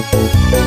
Aduh,